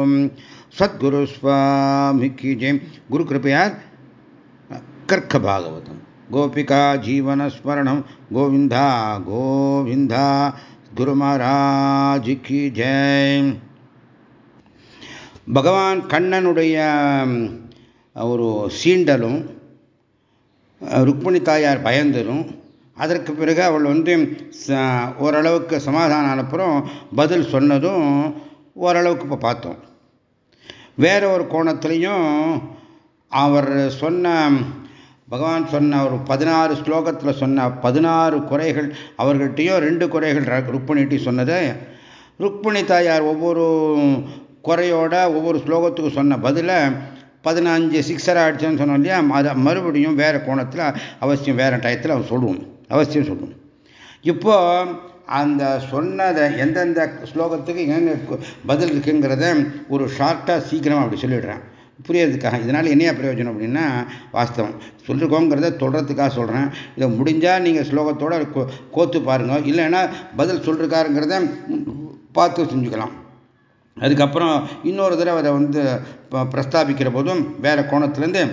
ஓம் சத்குரு சுவாமிக்கு ஜெயம் குரு கிருப்பையார் கர்க்க பாகவதம் கோபிகா ஜீவனஸ்மரணம் கோவிந்தா கோவிந்தா குரு மகாராஜுக்கு ஜெய் பகவான் கண்ணனுடைய ஒரு சீண்டலும் ருக்மிணி தாயார் பயந்தலும் அதற்கு பிறகு அவள் வந்து ஓரளவுக்கு சமாதானம் அனுப்புறம் பதில் சொன்னதும் ஓரளவுக்கு இப்போ பார்த்தோம். வேற ஒரு கோணத்துலேயும் அவர் சொன்ன பகவான் சொன்ன ஒரு பதினாறு ஸ்லோகத்தில் சொன்ன பதினாறு குறைகள் அவர்கள்ட்டையும் ரெண்டு குறைகள் ருக்மிணிட்டி சொன்னதை. ருக்மிணி தாயார் ஒவ்வொரு குறையோட ஒவ்வொரு ஸ்லோகத்துக்கு சொன்ன பதிலை பதினஞ்சு சிக்ஸர் ஆயிடுச்சுன்னு சொன்னோம் இல்லையா? அதை மறுபடியும் வேறு கோணத்தில் அவசியம் வேறு டயத்தில் அவன் சொல்லுவோம் அவசியம் சொல்லணும். இப்போ அந்த சொன்னதை எந்தெந்த ஸ்லோகத்துக்கு என்னென்ன பதில் இருக்குங்கிறத ஒரு ஷார்ட்டாக சீக்கிரமாக அப்படி சொல்லிடுறேன். புரியறதுக்காக. இதனால் என்னையா பிரயோஜனம் அப்படின்னா வாஸ்தவம். சொல்லிருக்கோங்கிறத சொல்கிறதுக்காக சொல்கிறேன் இதை முடிஞ்சால் நீங்கள் ஸ்லோகத்தோட கோத்து பாருங்கள் இல்லைன்னா பதில் சொல்லிருக்காருங்கிறத பார்த்து செஞ்சுக்கலாம். அதுக்கப்புறம் இன்னொரு தடவை அதை வந்து பிரஸ்தாபிக்கிற போதும் வேறு கோணத்துலேருந்து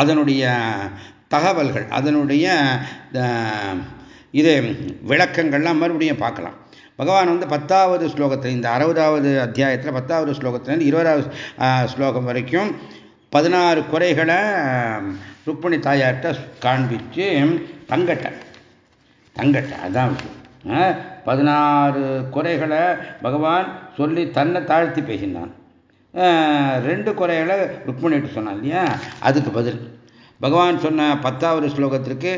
அதனுடைய தகவல்கள் அதனுடைய இது விளக்கங்கள்லாம் மறுபடியும் பார்க்கலாம். பகவான் வந்து பத்தாவது ஸ்லோகத்தில் இந்த அறுபதாவது அத்தியாயத்தில் பத்தாவது ஸ்லோகத்துலேருந்து இருபதாவது ஸ்லோகம் வரைக்கும் பதினாறு குறைகளை ருக்மிணி தாயார்கிட்ட காண்பிச்சு தங்கட்டை தங்கட்டை அதான் பதினாறு குறைகளை பகவான் சொல்லி தன்னை தாழ்த்தி பேசினான். ரெண்டு குறைகளை ருக்மிணிட்டு சொன்னான் இல்லையா? அதுக்கு பதில். பகவான் சொன்ன பத்தாவது ஸ்லோகத்திற்கு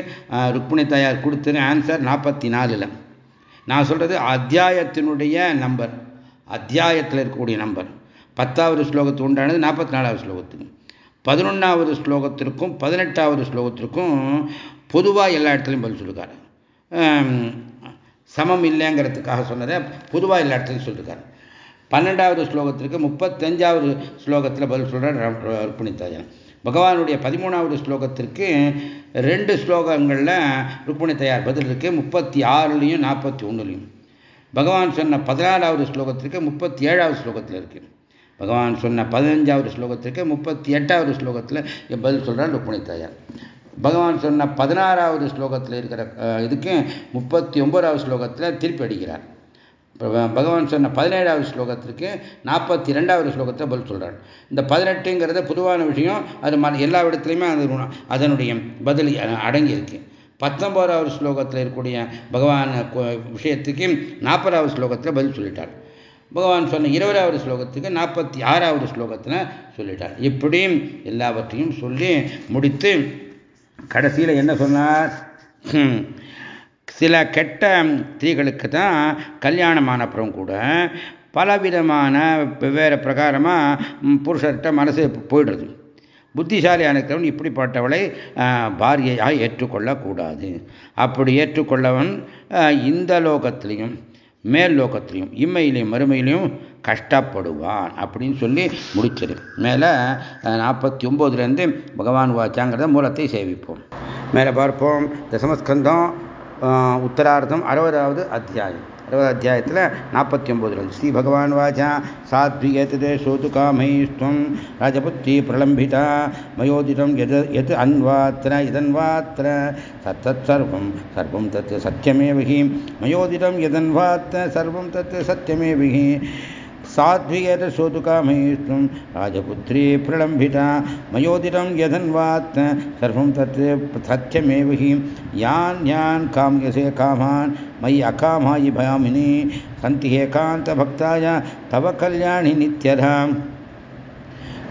ருக்மிணி தாயார் கொடுத்துரு ஆன்சர் நாற்பத்தி நாலில் நான் சொல்கிறது அத்தியாயத்தினுடைய நம்பர் அத்தியாயத்தில் இருக்கக்கூடிய நம்பர் பத்தாவது ஸ்லோகத்துக்கு உண்டானது நாற்பத்தி நாலாவது ஸ்லோகத்துக்கு. பதினொன்றாவது ஸ்லோகத்திற்கும் பதினெட்டாவது ஸ்லோகத்திற்கும் பொதுவாக எல்லா இடத்துலையும் பதில் சொல்லியிருக்காரு சமம் இல்லைங்கிறதுக்காக சொன்னதை பொதுவாக எல்லா இடத்துலையும் சொல்லியிருக்காரு பன்னெண்டாவது ஸ்லோகத்திற்கு முப்பத்தஞ்சாவது ஸ்லோகத்தில் பதில் சொல்கிறார் ருக்மிணி தாயார். பகவானுடைய பதிமூணாவது ஸ்லோகத்திற்கு ரெண்டு ஸ்லோகங்களில் ருக்மணி தயார் பதில் இருக்கு. முப்பத்தி ஆறுலையும் நாற்பத்தி ஒன்றுலையும் பகவான் சொன்ன பதினாறாவது ஸ்லோகத்திற்கு முப்பத்தி ஏழாவது ஸ்லோகத்தில் இருக்கு. பகவான் சொன்ன பதினஞ்சாவது ஸ்லோகத்திற்கு முப்பத்தி எட்டாவது ஸ்லோகத்தில் பதில் சொல்கிறார் ருக்மணி தாயார். பகவான் சொன்ன பதினாறாவது ஸ்லோகத்தில் இருக்கிற இதுக்கு முப்பத்தி ஒன்பதாவது ஸ்லோகத்தில் திருப்பி அடிக்கிறார் பகவான் சொன்ன பதினேழாவது ஸ்லோகத்திற்கு நாற்பத்தி ரெண்டாவது ஸ்லோகத்தை பதில் சொல்கிறார் இந்த பதினெட்டுங்கிறத பொதுவான விஷயம் அது எல்லா இடத்துலையுமே அது அதனுடைய பதில் அடங்கி பத்தொம்போதாவது பத்தொன்பதாவது ஸ்லோகத்தில் இருக்கக்கூடிய பகவான் விஷயத்துக்கு நாற்பதாவது ஸ்லோகத்தில் பதில் சொல்லிட்டார். பகவான் சொன்ன இருபதாவது ஸ்லோகத்துக்கு நாற்பத்தி ஆறாவது ஸ்லோகத்தில் சொல்லிட்டார். இப்படியும் எல்லாவற்றையும் சொல்லி முடித்து கடைசியில் என்ன சொன்னார்? சில கெட்ட ஸ்திரீகளுக்கு தான் கல்யாணம் ஆனப்புறம் கூட பலவிதமான வெவ்வேறு பிரகாரமாக புருஷர்கிட்ட மனசு போயிடுறது. புத்திசாலியான இருக்கிறவன் இப்படிப்பட்டவளை பாரியையாக ஏற்றுக்கொள்ளக்கூடாது. அப்படி ஏற்றுக்கொள்ளவன் இந்த லோகத்திலையும் மேல் லோகத்திலையும் இம்மையிலையும் மறுமையிலையும் கஷ்டப்படுவான் அப்படின்னு சொல்லி முடிச்சது. மேலே நாற்பத்தி ஒம்போதுலேருந்து பகவான் வாச்சாங்கிறத மூலத்தை சேவிப்போம். மேலே பார்ப்போம். தசமஸ்கந்தம் உத்தரார்த்தம் அறுபதாவது அத்தியாயம். அறுபது அத்தியாயத்தில் நாற்பத்தி ஒம்போதுல ஸ்ரீ பகவான் வாச்சா சாத்விகேதே சோது காமைஸ்துவம் ராஜபுத்தி பிரலம்பிதா மயோதிதம் எது எது அன்வாத்திர இதன்வாத்திர சத்தத் சர்வம் சர்வம் தத் சத்தியமேவகி மயோதிதம் எதன்வாத்திர சர்வம் தத் சத்தியமேவகி साध्वियत शोधुकामयिष्टुं राजपुत्री प्रलम्बिता मयोदितं यदन्वात्, सर्वं तत् सत्यमेव यान् यान् काम्यसे कामान्, मयि अकामायि भयामिनि सन्ति एकान्तभक्ताय तव कल्याणि नित्यधा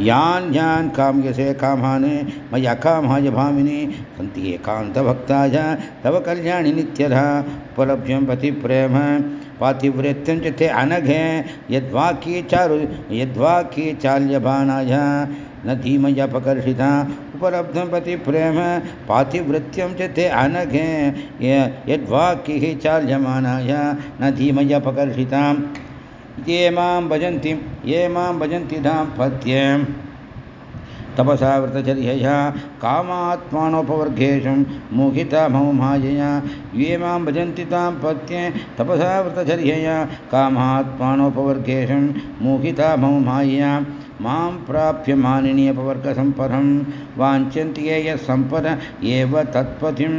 यान् यान् काम्यसे कामान्, मयि अकामाय भामिनि, सन्ति एकान्तभक्ताय तव कल्याणि नित्यधा उपलभ्यं पतिप्रेम। पातिव्रत्यं च ते अनघे यद्वाक्ये चारु यद्वाक्ये चाल्यबाणाय, न धीमयपकर्षिता उपलब्धं पतिप्रेम पातिवृत्यं च ते अनघे यद्वाक्ये चाल्यमानाय, न धीमयपकर्षिताम् ये माँ भजन्ति, ये माँ भजन्ति दाम्पत्ये तपसा व्रतचर्यया कामात्मानोपवर्गेषु मोहिता मम मायया ये माँ भजन्ति तां पत्ये तपसा व्रतचर्यया कामात्मानोपवर्गेषु मोहिता मम माँ प्राप्य मानिनीयपवर्गसम्पदं वाञ्छन्ति ये यत्सम्पद एव तत्पथिं।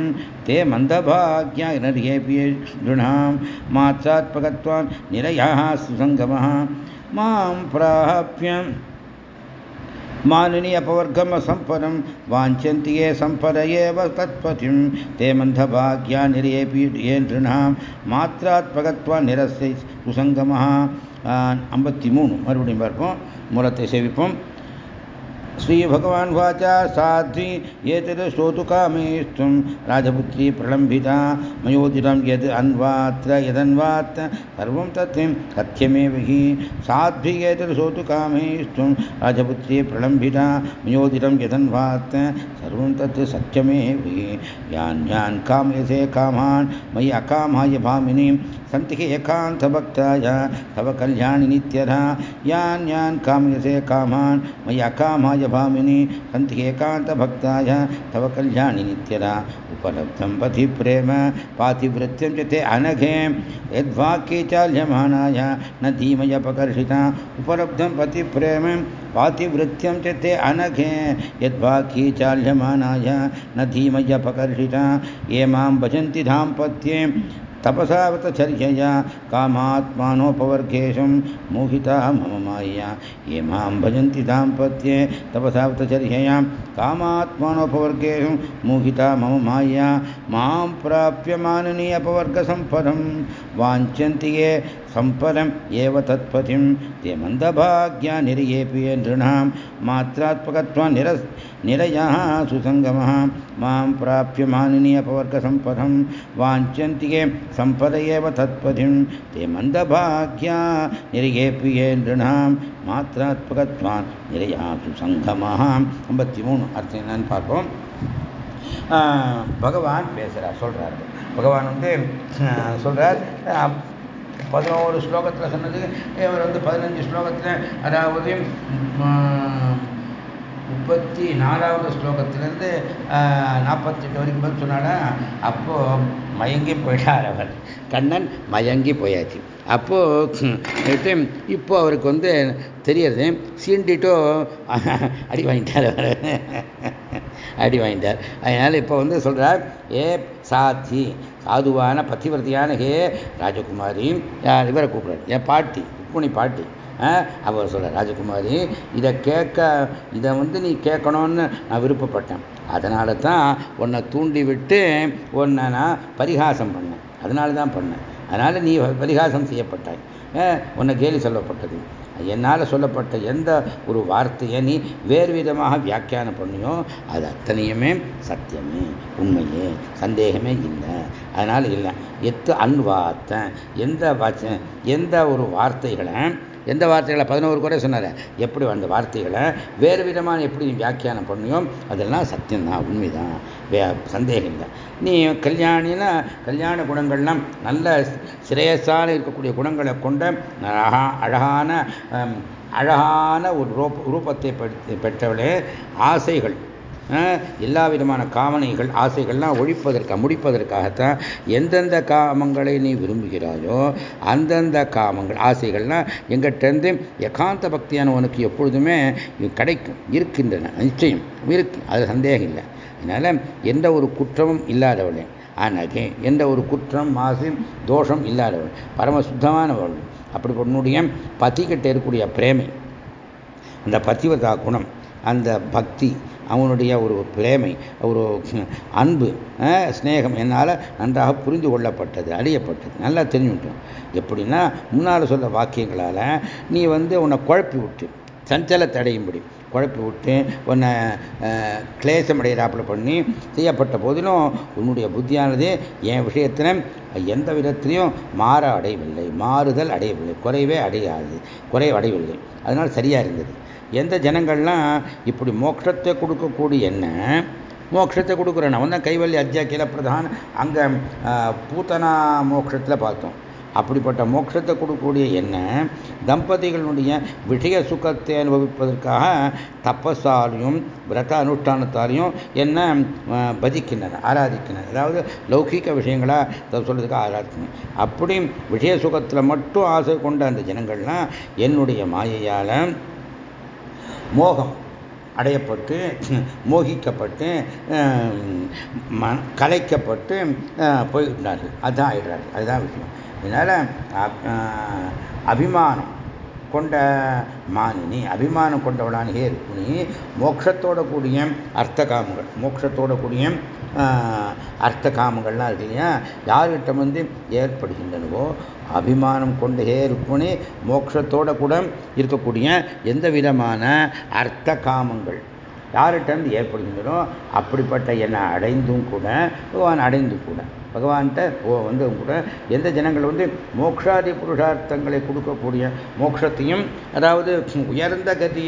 ते मन्दभाग्या नर्येऽपि दृढां मात्सात्मकत्वान् निरयः सुसङ्गमः। माँ प्राप्य मानिनी अपवर्गमसम्पदं वाञ्छन्ति ये सम्पद एव तत्पथिं ते मन्धभाग्या निरयेऽपि ये नृणां மாத்திராத்மகத்வா நிரஸ்தை சுசங்கமாக ஐம்பத்தி மூணு மறுபடியும் பார்ப்போம் மூலத்தை சேவிப்போம் श्रीभगवान् वाचा साध्वी एतद् श्रोतुकामेष्टुं राजपुत्री प्रलम्बिता मयोदितं यद् अन्वात्र, यदन्वात्, सर्वं तत् कथ्यमेव हि। साध्वी एतद् श्रोतुकामेष्टुं राजपुत्री प्रलम्बिता मयोदितं यदन्वात्, सर्वं तत् सत्यमेव हि। यान् यान् कामयसे कामान्, मयि अकामाय भामिनीं सन्ति एकान्तभक्ताय, तव कल्याणि नित्यधा। यान् यान् कामयसे कामान्, मयि अकामाय भामिनि। सन्ति एकान्तभक्ताय, तव कल्याणि नित्यदा उपलब्धं पथि प्रेम, पातिवृत्यं च ते अनघे। यद्वाक्ये चाल्यमानाय, न धीमयपकर्षिता उपलब्धं पथि प्रेम, पातिवृत्यं च ते अनघे। यद्वाक्ये चाल्यमानाय, न धीमयपकर्षिता ये माँ भजन्ति दाम्पत्ये तपसावतचर्यया कामात्मानोपवर्गेशं मोहिता मम मायया ये माँ भजन्ति दाम्पत्ये तपसावतचर्यया कामात्मानोपवर्गेशं मोहिता मम मायया माँ प्राप्य माननीयपवर्गसम्पदं वाञ्छन्ति ये सम्पदम् एव तत्पथिं ते मन्दभाग्या निरयेऽपि नृणां मात्रात्मकत्वा निर निरयः सुसङ्गमः मां प्राप्य मानिनीयपवर्गसम्पदं वाञ्छन्ति ये सम्पद एव तत्पथिं ते मन्दभाग्या निरयेऽपि ये नृणां மாத்திராத்மகத்வான் நிலையா சுசங்கமாக ஐம்பத்தி மூணு அர்த்தம் என்னன்னு பார்ப்போம் பகவான் பேசுகிறார் சொல்கிறார் பகவான் வந்து சொல்கிறார் பதினோரு ஸ்லோகத்தில் சொன்னது இவர் வந்து பதினஞ்சு ஸ்லோகத்தில் அதாவது முப்பத்தி நாலாவது ஸ்லோகத்திலேருந்து நாற்பத்தெட்டு வரைக்கும் பதில் சொன்னாடா அப்போது மயங்கி போயிட்டார் அவர். கண்ணன் மயங்கி போயாச்சு. அப்போது இப்போ அவருக்கு வந்து தெரியறது சீண்டிட்டோ அடி வாங்கிட்டார் அவர். அடி வாங்கிட்டார். அதனால் இப்போ வந்து சொல்கிறார் ஏ சாத்தி சாதுவான பத்திவர்த்தியான ஹே ராஜகுமாரி இவரை கூப்பிட்றாரு. என் பாட்டி ருக்மணி பாட்டி. அவர் சொல்ல ராஜகுமாரி இதை கேட்க இதை வந்து நீ கேட்கணும்னு நான் விருப்பப்பட்டேன். அதனால தான் உன்னை தூண்டி விட்டு உன்னை நான் பரிகாசம் பண்ணேன். அதனால தான் பண்ணேன். அதனால் நீ பரிகாசம் செய்யப்பட்டாய். உன்னை கேலி சொல்லப்பட்டது. என்னால் சொல்லப்பட்ட எந்த ஒரு வார்த்தையை நீ வேறு விதமாக வியாக்கியானம் பண்ணியோ அது அத்தனையுமே சத்தியமே உண்மையே சந்தேகமே இல்லை. அதனால் இல்லை. எத்து அன்வார்த்தை எந்த வாச்ச எந்த ஒரு வார்த்தைகளை எந்த வார்த்தைகளை பதினோரு குறை சொன்னார்? எப்படி அந்த வார்த்தைகளை வேறு விதமான எப்படி நீ வியாக்கியானம் பண்ணியோ அதெல்லாம் சத்தியம்தான் உண்மைதான். வே சந்தேகம் தான் நீ கல்யாணினா கல்யாண குணங்கள்லாம் நல்ல சிரேயஸான இருக்கக்கூடிய குணங்களை கொண்ட அழகா அழகான அழகான ஒரு ரூபத்தை பெற்றவளே ஆசைகள். எல்லா விதமான காமனைகள் ஆசைகள்லாம் ஒழிப்பதற்காக முடிப்பதற்காகத்தான் எந்தெந்த காமங்களை நீ விரும்புகிறாயோ அந்தந்த காமங்கள் ஆசைகள்லாம் எங்கிட்டேருந்து எகாந்த பக்தியான உனக்கு எப்பொழுதுமே கிடைக்கும் இருக்கின்றன நிச்சயம் இருக்கு அது சந்தேகம் இல்லை. அதனால் எந்த ஒரு குற்றமும் இல்லாதவளே ஆனாக்கே எந்த ஒரு குற்றம் மாசு தோஷம் இல்லாதவள் பரம சுத்தமானவள் அப்படி உன்னுடைய பதிக்கிட்ட இருக்கக்கூடிய பிரேமை அந்த பதிவதா குணம் அந்த பக்தி அவனுடைய ஒரு பிரேமை ஒரு அன்பு ஸ்னேகம் என்னால் நன்றாக புரிந்து கொள்ளப்பட்டது அறியப்பட்டது. நல்லா தெரிஞ்சுட்டோம் எப்படின்னா முன்னால் சொல்ல வாக்கியங்களால் நீ வந்து உன்னை குழப்பி விட்டு சஞ்சல தடையும்படி குழப்பி விட்டு உன்னை கிளேசமடைகிறாப்பில் பண்ணி செய்யப்பட்ட போதிலும் உன்னுடைய புத்தியானது என் விஷயத்தில் எந்த விதத்திலையும் மாற அடையவில்லை மாறுதல் அடையவில்லை குறைவே அடையாது குறை அடையவில்லை அதனால் சரியாக இருந்தது. எந்த ஜனங்கள்லாம் இப்படி மோட்சத்தை கொடுக்கக்கூடிய என்ன? மோட்சத்தை கொடுக்குறேன் அவன் தான் கைவல்லி அத்தியாக்கியில் பிரதான் அங்கே பூத்தனா மோட்சத்தில் பார்த்தோம். அப்படிப்பட்ட மோட்சத்தை கொடுக்கக்கூடிய என்ன? தம்பதிகளுடைய விஷய சுகத்தை அனுபவிப்பதற்காக தப்பஸாலையும் விரத அனுஷ்டானத்தாலையும் என்ன பஜிக்கின்றன ஆராதிக்கின்றன. அதாவது லௌகிக விஷயங்களை சொல்றதுக்கு ஆராதிக்கணும். அப்படி விஷய சுகத்தில் மட்டும் ஆசை கொண்ட அந்த ஜனங்கள்லாம் என்னுடைய மாயையால் மோகம் அடையப்பட்டு மோகிக்கப்பட்டு கலைக்கப்பட்டு போய்விட்டார்கள். அதுதான் ஆயிடுறாரு அதுதான் விஷயம் இதனால் அபிமானம். கொண்ட மானினி அபிமானம் கொண்டவளான ஹே ருக்மிணி மோட்சத்தோட கூடிய அர்த்த காமங்கள் மோட்சத்தோட கூடிய அர்த்த இருக்கு இல்லையா? யார்கிட்ட வந்து ஏற்படுகின்றனவோ அபிமானம் கொண்ட ஹே ருக்மிணி மோட்சத்தோட கூட இருக்கக்கூடிய எந்த விதமான அர்த்த காமங்கள் யார்கிட்ட ஏற்படுகின்றனோ அப்படிப்பட்ட என்னை அடைந்தும் கூட அடைந்து கூட. பகவான்கிட்ட ஓ வந்து கூட எந்த ஜனங்கள் வந்து மோக்ஷாதி புருஷார்த்தங்களை கொடுக்கக்கூடிய மோட்சத்தையும் அதாவது உயர்ந்த கதி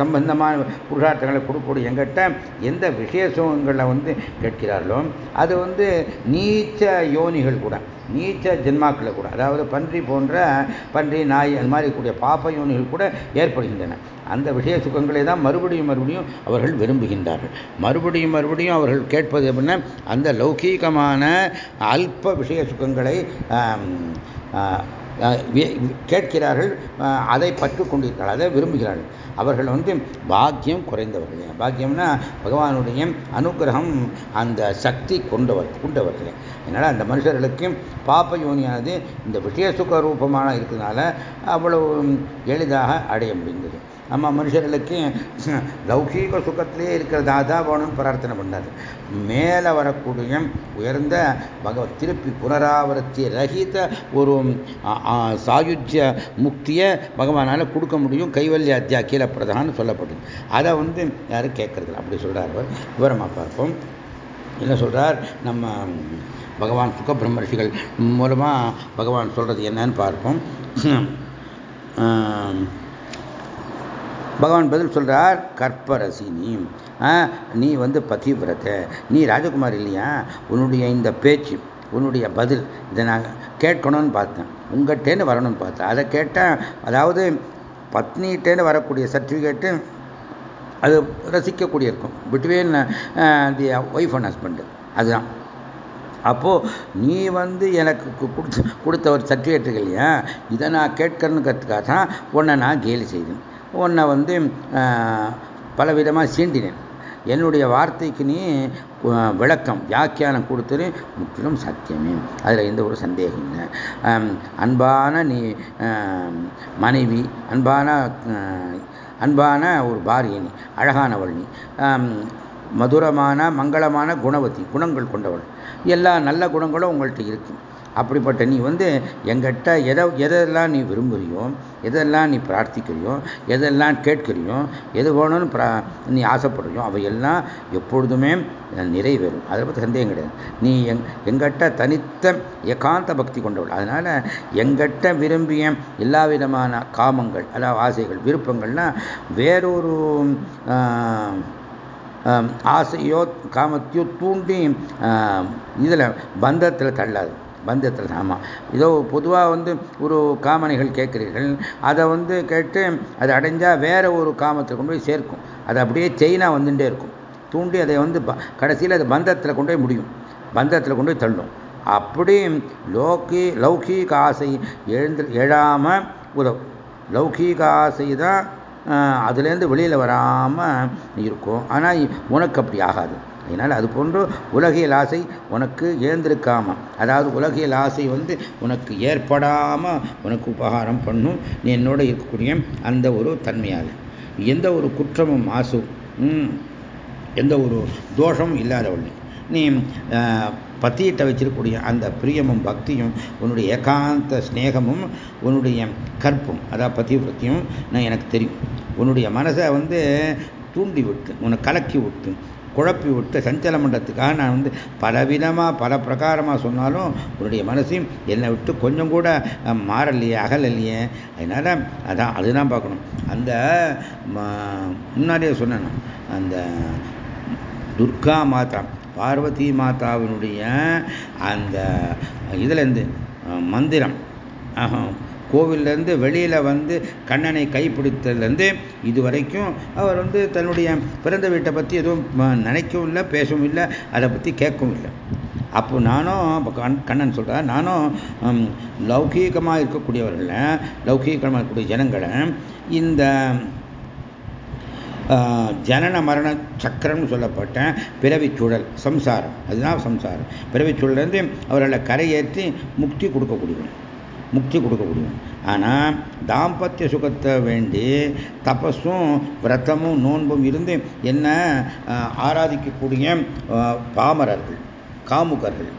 சம்பந்தமான புருஷார்த்தங்களை கொடுக்கக்கூடிய எங்கிட்ட எந்த விசேஷங்களை வந்து கேட்கிறார்களோ அது வந்து நீச்ச யோனிகள் கூட நீச்ச ஜென்மாக்களை கூட அதாவது பன்றி போன்ற பன்றி நாய் அது மாதிரி கூடிய பாப்ப யோனிகள் கூட ஏற்படுகின்றன. அந்த விஷய சுகங்களை தான் மறுபடியும் மறுபடியும் அவர்கள் விரும்புகின்றார்கள். மறுபடியும் மறுபடியும் அவர்கள் கேட்பது அப்படின்னா அந்த லௌகீகமான அல்ப விஷய சுகங்களை கேட்கிறார்கள் அதை பற்று கொண்டிருக்கிறார்கள் அதை விரும்புகிறார்கள். அவர்கள் வந்து பாக்கியம் குறைந்தவர்கள். பாக்கியம்னா பகவானுடைய அனுகிரகம் அந்த சக்தி கொண்டவர் கொண்டவர்கள். அதனால் அந்த மனுஷர்களுக்கு பாப்ப யோனியானது இந்த விஷய சுக ரூபமான இருக்கிறதுனால அவ்வளவு எளிதாக அடைய முடிந்தது. நம்ம மனுஷர்களுக்கு லௌகீக சுகத்திலே இருக்கிறதா தான் வேணும் பிரார்த்தனை பண்ணார். மேலே வரக்கூடிய உயர்ந்த பகவத் திருப்பி புனராவர்த்தி ரகித ஒரு சாயுஜ்ய முக்தியை பகவானால் கொடுக்க முடியும். கைவல்ய அத்தியா கீழே பிரதான்னு சொல்லப்படுது அதை வந்து யாரும் கேட்கறதில்ல. அப்படி சொல்கிறார் விவரமாக பார்ப்போம். என்ன சொல்கிறார் நம்ம பகவான் சுகபிரம்மர்ஷிகள் மூலமாக பகவான் சொல்கிறது என்னன்னு பார்ப்போம். பகவான் பதில் சொல்கிறார் கற்பரசி நீ நீ வந்து பதிவிரத. நீ ராஜகுமார் இல்லையா? உன்னுடைய இந்த பேச்சு உன்னுடைய பதில் இதை நான் கேட்கணும்னு பார்த்தேன். உங்கள்கிட்டேன்னு வரணும்னு பார்த்தேன். அதை கேட்டேன் அதாவது பத்னிகிட்டேன்னு வரக்கூடிய சர்டிஃபிகேட்டு அது ரசிக்கக்கூடிய இருக்கும் between the wife and husband அதுதான். அப்போது நீ வந்து எனக்கு கொடுத்த கொடுத்த ஒரு சர்டிஃபிகேட் இல்லையா? இதை நான் கேட்கணுங்கிறதுக்காக தான் உன்னை நான் கேலி செய்தேன். உன்னை வந்து பலவிதமாக சீண்டினேன். என்னுடைய வார்த்தைக்கு நீ விளக்கம் வியாக்கியானம் கொடுத்துரு முற்றிலும் சத்தியமே. அதில் எந்த ஒரு சந்தேகம் இல்லை. அன்பான நீ மனைவி அன்பான அன்பான ஒரு பாரிய நீ அழகானவள் நீ மதுரமான மங்களமான குணவதி குணங்கள் கொண்டவள். எல்லா நல்ல குணங்களும் உங்கள்கிட்ட இருக்கும். அப்படிப்பட்ட நீ வந்து எங்கிட்ட எதை எதெல்லாம் நீ விரும்புகிறியோ எதெல்லாம் நீ பிரார்த்திக்கிறியோ எதெல்லாம் கேட்கிறியோ எது வேணும்னு பிரா நீ ஆசைப்படுறியோ அவையெல்லாம் எப்பொழுதுமே நிறைவேறும். அதை பற்றி சந்தேகம் கிடையாது. நீ எங் எங்கிட்ட தனித்த ஏகாந்த பக்தி கொண்டவள். அதனால் எங்கிட்ட விரும்பிய எல்லா விதமான காமங்கள் அதாவது ஆசைகள் விருப்பங்கள்லாம் வேறொரு ஆசையோ காமத்தையோ தூண்டி இதில் பந்தத்தில் தள்ளாது. பந்தத்தில் ஆமாம் ஏதோ பொதுவாக வந்து ஒரு காமனைகள் கேட்குறீர்கள். அதை வந்து கேட்டு அது அடைஞ்சால் வேற ஒரு காமத்தை கொண்டு போய் சேர்க்கும். அது அப்படியே செயினாக வந்துட்டே இருக்கும். தூண்டி அதை வந்து கடைசியில் அது பந்தத்தில் கொண்டு போய் முடியும். பந்தத்தில் கொண்டு போய் தள்ளும். அப்படி லோக்கி லௌகீக ஆசை எழுந்து எழாமல் உதவும் லௌகீக ஆசை தான் அதுலேருந்து வெளியில் வராமல் இருக்கும். ஆனால் உனக்கு அப்படி ஆகாது. அதனால் அது போன்ற உலகியல் ஆசை உனக்கு ஏந்திருக்காம அதாவது உலகியல் ஆசை வந்து உனக்கு ஏற்படாமல் உனக்கு உபகாரம் பண்ணும். நீ என்னோட இருக்கக்கூடிய அந்த ஒரு தன்மையால். எந்த ஒரு குற்றமும் ஆசும் எந்த ஒரு தோஷமும் இல்லாதவள் நீ பத்தியிட்ட வச்சிருக்கக்கூடிய அந்த பிரியமும் பக்தியும் உன்னுடைய ஏகாந்த ஸ்நேகமும் உன்னுடைய கற்பும் அதாவது பதிவிரத்தியும் நான் எனக்கு தெரியும். உன்னுடைய மனசை வந்து தூண்டி விட்டு உன்னை கலக்கி விட்டு குழப்பி விட்டு சஞ்சலம் பண்ணுறதுக்காக நான் வந்து பலவிதமாக பல பிரகாரமாக சொன்னாலும் உன்னுடைய மனசையும் என்னை விட்டு கொஞ்சம் கூட மாறலையே அகலையே அதனால் அதான் அதுதான் பார்க்கணும். அந்த முன்னாடியே சொன்னேன். அந்த துர்கா மாதா பார்வதி மாதாவினுடைய அந்த இதுலேருந்து மந்திரம். கோவிலேருந்து வெளியில் வந்து கண்ணனை கைப்பிடித்ததுலேருந்து இது வரைக்கும் அவர் வந்து தன்னுடைய பிறந்த வீட்டை பற்றி எதுவும் நினைக்கவும் இல்லை பேசவும் இல்லை அதை பற்றி கேட்கவும் இல்லை. அப்போ நானும் கண்ணன் சொல்கிறார் நானும் லௌகீகமாக இருக்கக்கூடியவர்களை லௌகீகமாக இருக்கக்கூடிய ஜனங்களை இந்த ஜனன மரண சக்கரம்னு சொல்லப்பட்ட பிறவிச்சூழல் சம்சாரம் அதுதான் சம்சாரம். பிறவிச்சூழலேருந்து அவர்களை கரையேற்றி முக்தி கொடுக்கக்கூடியவன் முக்தி கொடுக்கக்கூடியவன். ஆனால் தாம்பத்திய சுகத்தை வேண்டி தபஸும் விரதமும் நோன்பும் இருந்து என்ன ஆராதிக்கக்கூடிய பாமரர்கள் காமுகர்கள்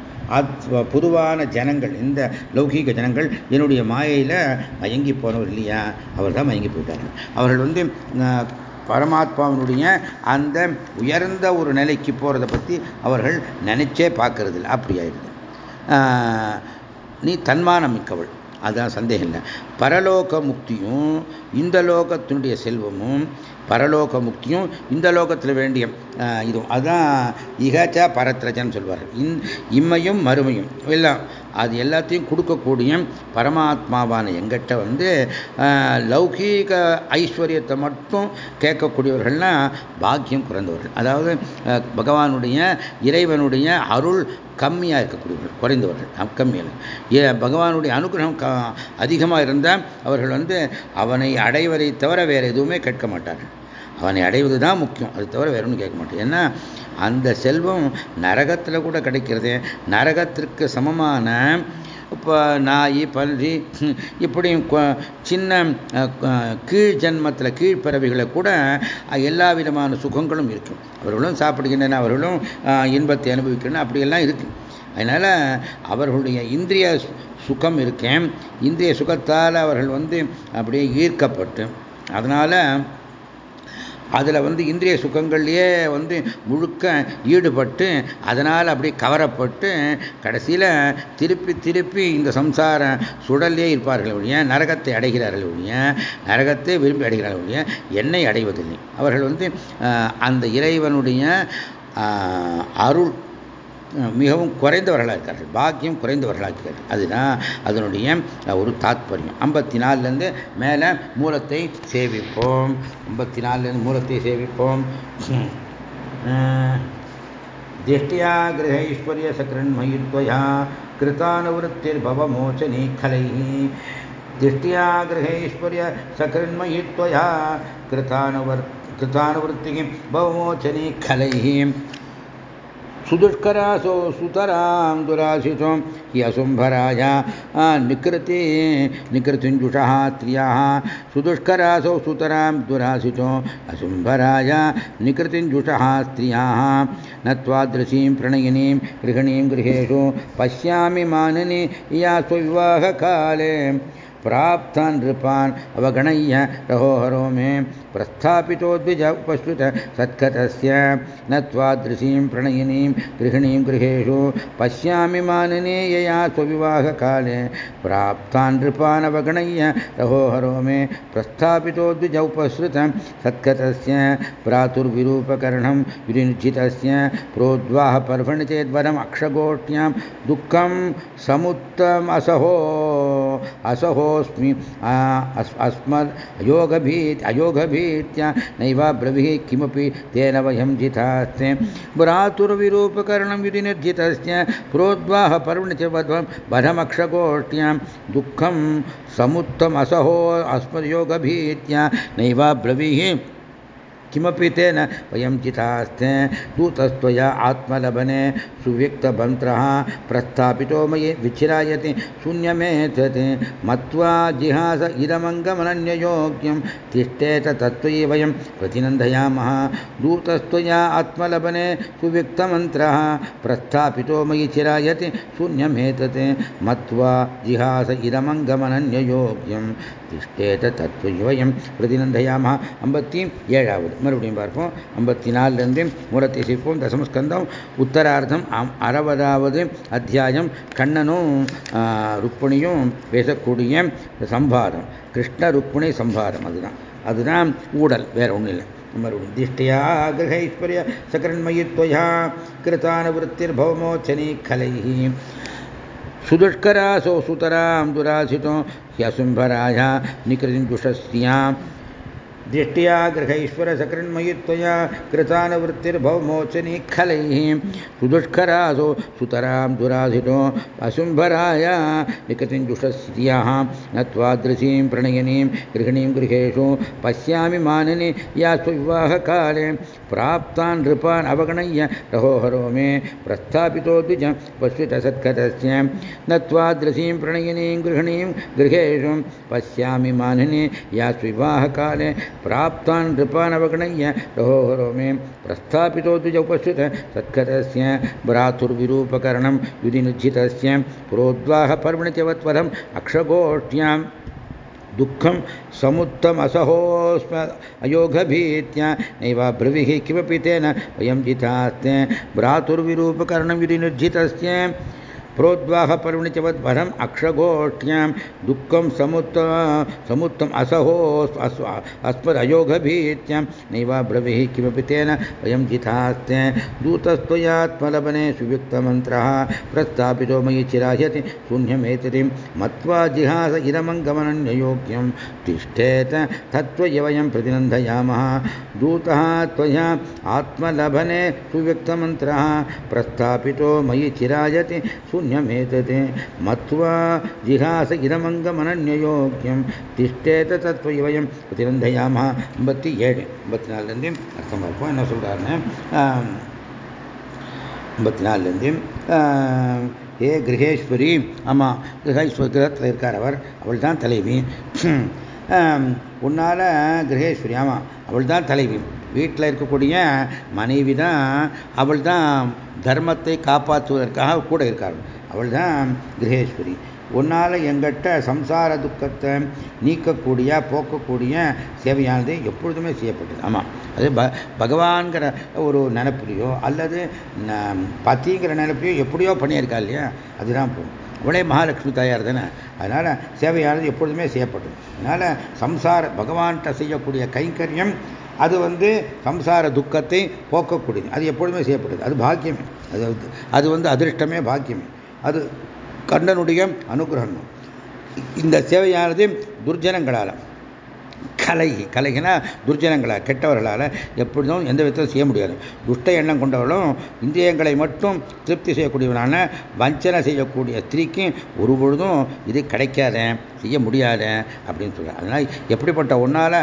பொதுவான ஜனங்கள் இந்த லௌகீக ஜனங்கள் என்னுடைய மாயையில் மயங்கி போனவர் இல்லையா? அவர் தான் மயங்கி போயிட்டார்கள். அவர்கள் வந்து பரமாத்மாவினுடைய அந்த உயர்ந்த ஒரு நிலைக்கு போகிறத பற்றி அவர்கள் நினைச்சே பார்க்கறதில்ல. அப்படி ஆயிடுது. நீ தன்மானம் மிக்கவள். அதுதான் சந்தேகம் இல்லை. பரலோக முக்தியும் இந்த லோகத்தினுடைய செல்வமும் பரலோக முக்தியும் இந்த லோகத்தில் வேண்டிய இதுவும். அதுதான் இகச்சா பரத்ரஜன்னு சொல்வார். இன் இம்மையும் மறுமையும். எல்லாம் அது எல்லாத்தையும் கொடுக்கக்கூடிய பரமாத்மாவான எங்கிட்ட வந்து லௌகீக ஐஸ்வர்யத்தை மட்டும் கேட்கக்கூடியவர்கள்னா பாக்கியம் குறைந்தவர்கள். அதாவது பகவானுடைய இறைவனுடைய அருள் கம்மியாக இருக்கக்கூடியவர்கள் குறைந்தவர்கள் கம்மியாக பகவானுடைய அனுகிரகம் அதிகமாக இருந்தால் அவர்கள் வந்து அவனை அடைவதை தவிர வேறு எதுவுமே கேட்க மாட்டார்கள். அவனை அடைவது தான் முக்கியம். அது தவிர வேற ஒன்றும் கேட்க மாட்டேன். ஏன்னா அந்த செல்வம் நரகத்தில் கூட கிடைக்கிறது நரகத்திற்கு சமமான இப்போ நாய் பன்றி இப்படி சின்ன கீழ் ஜென்மத்தில் கீழ்ப்பறவைகளை கூட எல்லா விதமான சுகங்களும் இருக்கும். அவர்களும் சாப்பிடுகின்றன அவர்களும் இன்பத்தை அனுபவிக்கணும் அப்படியெல்லாம் இருக்குது அதனால் அவர்களுடைய இந்திரிய சுகம் இருக்கேன். இந்திரிய சுகத்தால் அவர்கள் வந்து அப்படியே ஈர்க்கப்பட்டு அதனால் அதில் வந்து இந்திரிய சுகங்கள்லேயே வந்து முழுக்க ஈடுபட்டு அதனால் அப்படி கவரப்பட்டு கடைசியில் திருப்பி திருப்பி இந்த சம்சார சுடல்லே இருப்பார்கள் ஒழிய நரகத்தை அடைகிறார்கள் ஒழிய நரகத்தை விரும்பி அடைகிறார்கள் ஒழிய என்னை அடைவதில்லை. அவர்கள் வந்து அந்த இறைவனுடைய அருள் மிகவும் குறைந்தவர்களாக இருக்கார்கள் பாக்கியம் குறைந்தவர்களாக இருக்கிறார்கள் அதுதான் அதனுடைய ஒரு தாத்பரியம் ஐம்பத்தி நாலுலேருந்து மேலே மூலத்தை சேவிப்போம் ஐம்பத்தி நாலுலேருந்து மூலத்தை சேவிப்போம் திஷ்டியா கிரகைஸ்வர்ய சகிருண்மயித்வயா कृतानुवृत्तिर्भवमोचने खलैः दिष्ट्या गृहेश्वर्य सकृन्मयित्वया कृतानुवर् कृतानुवृत्तिः भवमोचने खलैः सुदुष्करासो सुतरां दुराशिषो ह्यसुम्भराय निकृति, निकृतिञ्जुषः, त्रियाः, सुदुष्करासो सुतरां दुराशिषो असुम्भराय निकृतिञ्जुषः स्त्रियाः न त्वादृशीं प्रणयिनीं गृहिणीं गृहेषु पश्यामि मानिनी, या स्वविवाहकाले प्राप्तान् नृपान् अवगणय्य रहोहरो मे प्रस्थापितो द्विज उपश्रुत सत्कतस्य न त्वादृशीं प्रणयिनीं गृहिणीं गृहेषु पश्यामि मानिने यया स्वविवाहकाले प्राप्तान् नृपान् अवगणय्य रहोहरो मे प्रस्थापितो द्विज उपसृत सत्कतस्य प्रातुर्विरूपकर्णं विनिर्जितस्य प्रोद्वाह पर्वणि चेद्वरम् अक्षगोष्ठ्यां दुःखं समुत्तमसहो असहोऽस्मि अस्मद्, अयोगभीत्, अयोगभीत्या ब्रवी किमपि तेन वयं जितास्ते। भ्रातुर्विरूपकरणं यदि निर्जितस्य, प्रोद्वाह पर्वणि च वध्वं वधमक्षगोष्ठ्यां, दुःखं समुत्तमसहो अस्मद्योगभीत्या नैवाब्रवीः किमपि तेन वयं चितास्ते दूतस्त्वया आत्मलभने सुव्यक्तमंत्र प्रस्थापितो मयि विच्छिरायति शून्यमेतते। मत्वा जिहास इदमङ्गमनन्ययोग्यं तिष्ठेत तत्त्वयि वयं प्रतिनन्दयामः। दूतस्त्वया आत्मलभने सुव्यक्तमन्त्रः प्रस्थापितो मयि चिरायति शून्य मत्वा जिहास इदमङ्गमनन्ययोग्यं तिष्ठेत तत्त्वयि वयं प्रतिनन्दयामः। अम्बत्ति, एळावद्। மறுபடியும் பார்ப்போம் ஐம்பத்தி நாலுலேருந்து மூலத்தை சிற்போம் தசமஸ்கந்தம் உத்தரார்த்தம் அறுபதாவது அத்தியாயம் கண்ணனும் ருக்மிணியும் பேசக்கூடிய சம்பாதம் கிருஷ்ண ருக்மிணி சம்பாதம் அதுதான் அதுதான் ஊடல் வேற ஒன்றும் இல்லை மறுபடியும் திஷ்டியா கிரகைஸ்வர்ய சகரண்மயித்வயா கிருதானுவருத்திர்பவமோச்சனி கலைஹி सुदुष्करासौ सुतरां दुरासितो ह्यसुम्भराय निकृतिन्दुषस्यां दृष्ट्या गृहैश्वरसकृन्मयि त्वया कृतानवृत्तिर्भवमोचनी खलैः। सुदुष्करासो सुतरां दुराधितो असुम्भराय निकतिञ्जुषस्त्रियः न त्वादृशीं प्रणयनीं गृहिणीं गृहेषु पश्यामि माननि या सुविवाहकाले प्राप्तान् नृपान् अवगणय्य रहोहरो मे प्रस्थापितो द्विज पश्वितसत्कतस्य न त्वादृशीं प्रणयनीं गृहिणीं गृहेषु पश्यामि माननि या सुविवाहकाले प्राप्तान् नृपान् अवगणय्य रहोहरो मे प्रस्थापितो द्विज उपस्थितः। सत्कतस्य भ्रातुर्विरूपकरणं युधि निज्झितस्य पुरोद्वाहपर्वणित्यवत्वरम् अक्षगोष्ठ्यां दुःखं समुत्तमसहोऽस्म अयोगभीत्या नैवाब्रवीः किमपि तेन वयं जितास्ते। भ्रातुर्विरूपकरणं यदि निर्जित प्रोद्वाहपर्वणि च वद्भरम् अक्षगोष्ठ्यां दुःखं समुत्त समुत्तम् असहो अस्मदयोगभीत्यां नैव किमपि तेन वयं जितास्ते। दूतस्त्वयात्मलबने सुयुक्तमन्त्रः प्रस्थापितो मयि चिराह्यति शून्यमेततिं मत्वा जिहास इदमङ्गमनन्ययोग्यं तिष्ठेत तत्त्वयवयं प्रतिनन्दयामः। दूतः त्वया आत्मलभने सुव्यक्तमन्त्रः प्रस्थापितो मयि चिरायति शून्यमेतते मत्वा जिहास इदमङ्गमनन्ययोग्यं திஷ்டேத தத்துவயம் பிரதிநந்தயாமா ஐம்பத்தி ஏழு ஐம்பத்தி நாலுலேருந்து அர்த்தம் பார்ப்போம் என்ன சொல்கிறாருன்னு ஐம்பத்தி நாலுலேருந்து ஏ கிரகேஸ்வரி ஆமாம் கிரகேஸ்வரி கிரகத்தில் இருக்கார் அவர் அவள் தான் தலைவி உன்னால் கிரகேஸ்வரி ஆமாம் அவள் தான் தலைவி வீட்டில் இருக்கக்கூடிய மனைவி தான் அவள் தான் தர்மத்தை காப்பாற்றுவதற்காக கூட இருக்காள் அவள் தான் கிரகேஸ்வரி. உன்னால் எங்கிட்ட சம்சார துக்கத்தை நீக்கக்கூடிய போக்கக்கூடிய சேவையானது எப்பொழுதுமே செய்யப்பட்டது. ஆமாம் அது ப பகவான்கிற ஒரு நினப்பிலையோ அல்லது பத்திங்கிற நினப்பிலையோ எப்படியோ பண்ணியிருக்கா இல்லையா? அதுதான் போகும் அவளே மகாலட்சுமி தாயார் தானே. அதனால் சேவையானது எப்பொழுதுமே செய்யப்பட்டது. அதனால் சம்சார பகவான்கிட்ட செய்யக்கூடிய கைங்கரியம் அது வந்து சம்சார துக்கத்தை போக்கக்கூடியது. அது எப்பொழுதுமே செய்யப்படுது அது பாக்கியமே. அது அது வந்து அதிர்ஷ்டமே பாக்கியமே. அது கண்ணனுடைய அனுகிரகம். இந்த சேவையானது துர்ஜனங்களால் கலை கலைகனா துர்ஜனங்களால் கெட்டவர்களால் எப்பொழுதும் எந்த விதத்திலும் செய்ய முடியாது. துஷ்ட எண்ணம் கொண்டவர்களும் இந்திரியங்களை மட்டும் திருப்தி செய்யக்கூடியவனான வஞ்சனை செய்யக்கூடிய ஸ்திரீக்கும் ஒரு பொழுதும் இது கிடைக்காத. செய்ய முடியாத அப்படின்னு சொல்கிறார் அதனால் எப்படிப்பட்ட ஒன்றால்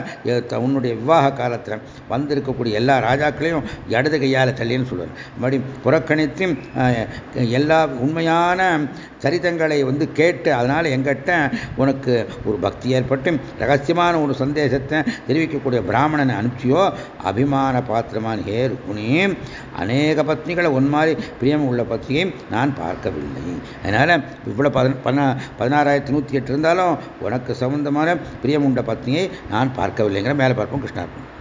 உன்னுடைய விவாக காலத்தில் வந்திருக்கக்கூடிய எல்லா ராஜாக்களையும் இடது கையால் தள்ளின்னு சொல்லுவார். மறுபடி புறக்கணித்து எல்லா உண்மையான சரிதங்களை வந்து கேட்டு அதனால் எங்கிட்ட உனக்கு ஒரு பக்தி ஏற்பட்டு ரகசியமான ஒரு சந்தேசத்தை தெரிவிக்கக்கூடிய பிராமணனை அனுப்பிச்சியோ அபிமான பாத்திரமான ஹே ருக்குனி அநேக பத்னிகளை ஒன் மாதிரி பிரியம் உள்ள பத்னியை நான் பார்க்கவில்லை. அதனால் இவ்வளோ பதின பதினாறாயிரத்தி நூற்றி எட்டு இருந்தாலும் உனக்கு சம்பந்தமான பிரியமுண்ட பத்னியை நான் பார்க்கவில்லைங்கிற மேலே பார்ப்போம் கிருஷ்ணார்ப்பணம்